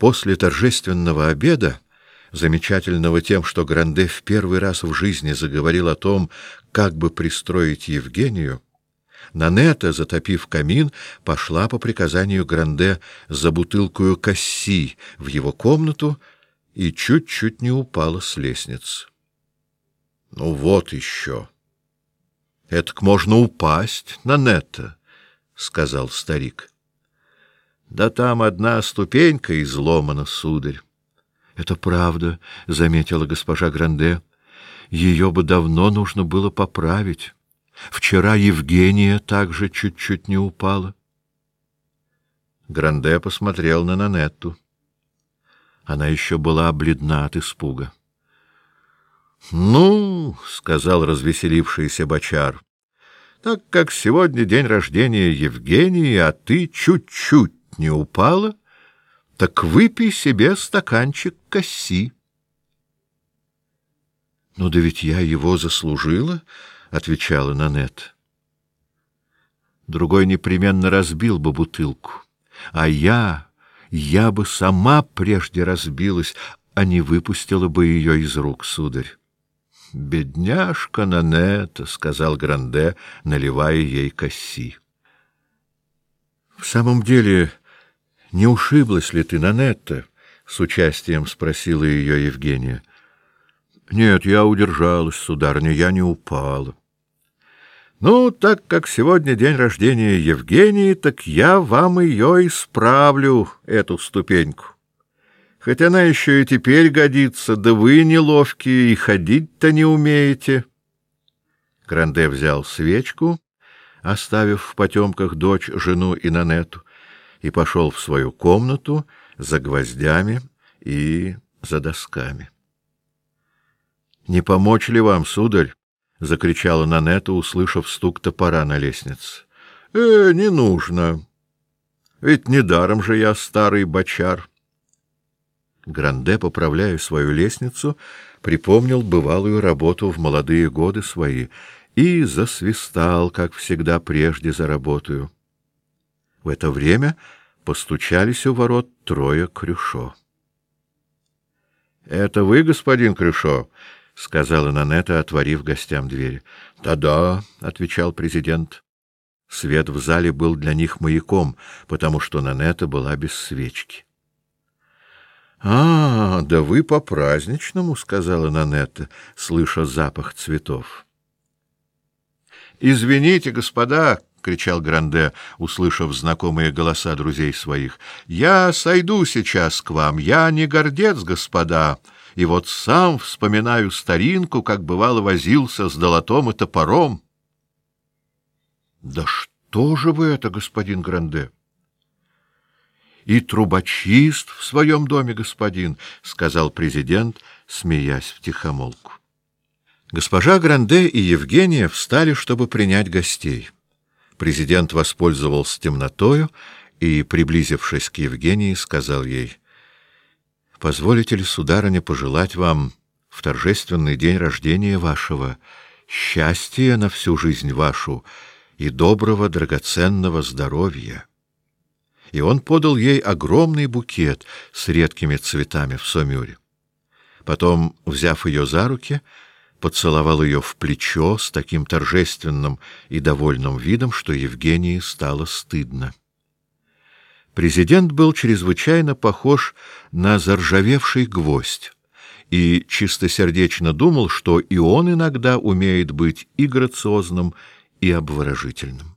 После торжественного обеда, замечательного тем, что Гранде в первый раз в жизни заговорил о том, как бы пристроить Евгению, Нанета, затопив камин, пошла по приказанию Гранде за бутылкою касси в его комнату и чуть-чуть не упала с лестницы. — Ну вот еще. — Этак можно упасть, Нанета, — сказал старик. Да там одна ступенька изломана, сударь. — Это правда, — заметила госпожа Гранде. — Ее бы давно нужно было поправить. Вчера Евгения также чуть-чуть не упала. Гранде посмотрел на Нанетту. Она еще была бледна от испуга. — Ну, — сказал развеселившийся бочар, — так как сегодня день рождения Евгении, а ты чуть-чуть не упала, так выпей себе стаканчик касси. — Ну да ведь я его заслужила, — отвечала Нанет. Другой непременно разбил бы бутылку, а я, я бы сама прежде разбилась, а не выпустила бы ее из рук, сударь. — Бедняжка Нанета, — сказал Гранде, наливая ей касси. — В самом деле... — Не ушиблась ли ты, Нанетта? — с участием спросила ее Евгения. — Нет, я удержалась, сударыня, я не упала. — Ну, так как сегодня день рождения Евгении, так я вам ее исправлю, эту ступеньку. Хоть она еще и теперь годится, да вы неловкие и ходить-то не умеете. Гранде взял свечку, оставив в потемках дочь, жену и Нанету, и пошел в свою комнату за гвоздями и за досками. — Не помочь ли вам, сударь? — закричала Нанета, услышав стук топора на лестнице. — Э, не нужно. Ведь недаром же я старый бочар. Гранде, поправляя свою лестницу, припомнил бывалую работу в молодые годы свои и засвистал, как всегда прежде за работаю. В это время постучались у ворот трое Крюшо. — Это вы, господин Крюшо? — сказала Нанета, отворив гостям дверь. «Да — Да-да, — отвечал президент. Свет в зале был для них маяком, потому что Нанета была без свечки. — А, да вы по-праздничному, — сказала Нанета, слыша запах цветов. — Извините, господа, — кричал Гранде, услышав знакомые голоса друзей своих. — Я сойду сейчас к вам. Я не гордец, господа, и вот сам вспоминаю старинку, как бывало возился с долотом и топором. — Да что же вы это, господин Гранде? — И трубочист в своем доме, господин, — сказал президент, смеясь втихомолку. Госпожа Гранде и Евгения встали, чтобы принять гостей. Президент воспользовался темнотою и, приблизившись к Евгении, сказал ей, «Позволите ли, сударыня, пожелать вам в торжественный день рождения вашего счастья на всю жизнь вашу и доброго драгоценного здоровья?» И он подал ей огромный букет с редкими цветами в сомюре. Потом, взяв ее за руки, — поцеловал ее в плечо с таким торжественным и довольным видом, что Евгении стало стыдно. Президент был чрезвычайно похож на заржавевший гвоздь и чистосердечно думал, что и он иногда умеет быть и грациозным, и обворожительным.